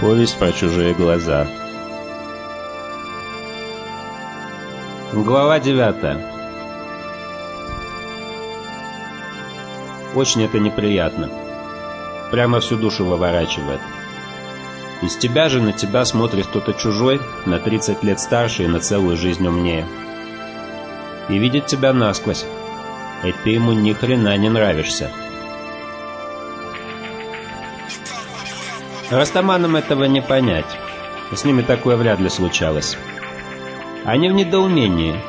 Повесть про чужие глаза. Глава девятая. Очень это неприятно. Прямо всю душу выворачивает. Из тебя же на тебя смотрит кто-то чужой, на 30 лет старше и на целую жизнь умнее. И видит тебя насквозь. И ты ему ни хрена не нравишься. Растаманам этого не понять. С ними такое вряд ли случалось. Они в недоумении.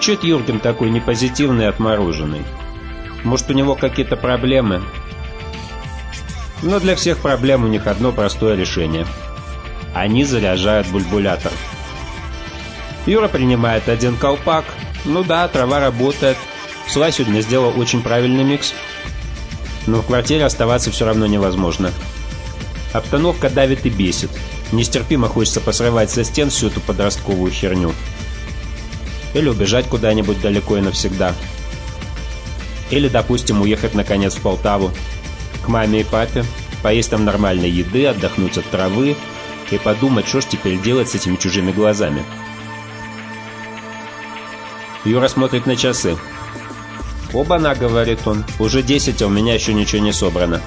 Чуть Юрген такой непозитивный и отмороженный? Может, у него какие-то проблемы? Но для всех проблем у них одно простое решение. Они заряжают бульбулятор. Юра принимает один колпак. Ну да, трава работает. Сла сегодня сделал очень правильный микс. Но в квартире оставаться все равно невозможно. Обстановка давит и бесит. Нестерпимо хочется посрывать со стен всю эту подростковую херню. Или убежать куда-нибудь далеко и навсегда. Или, допустим, уехать наконец в Полтаву. К маме и папе. Поесть там нормальной еды, отдохнуть от травы и подумать, что ж теперь делать с этими чужими глазами. Юра смотрит на часы. «Оба-на», — говорит он, — «уже десять, а у меня еще ничего не собрано».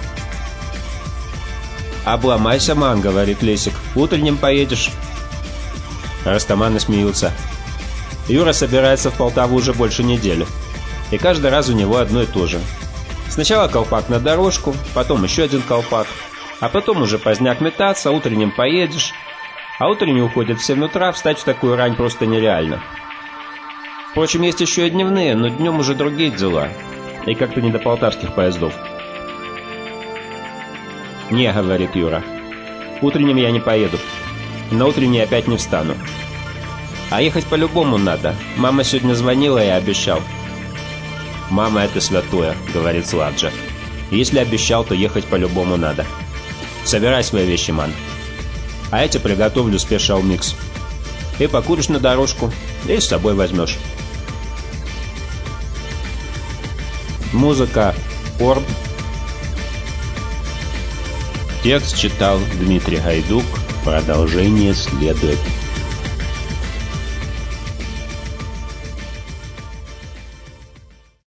«Обломайся, ман», — говорит Лесик. «Утренним поедешь». Растаманы смеются. Юра собирается в Полтаву уже больше недели. И каждый раз у него одно и то же. Сначала колпак на дорожку, потом еще один колпак. А потом уже поздняк метаться, утренним поедешь. А утренний уходит в 7 утра, встать в такую рань просто нереально. Впрочем, есть еще и дневные, но днем уже другие дела. И как-то не до полтавских поездов. «Не», — говорит Юра. «Утренним я не поеду. На утренний опять не встану. А ехать по-любому надо. Мама сегодня звонила и обещал». «Мама — это святое», — говорит Сладжа. «Если обещал, то ехать по-любому надо. Собирай свои вещи, ман. А эти приготовлю спешал микс. И покуришь на дорожку, и с собой возьмешь». Музыка Орб Текст читал Дмитрий Гайдук. Продолжение следует.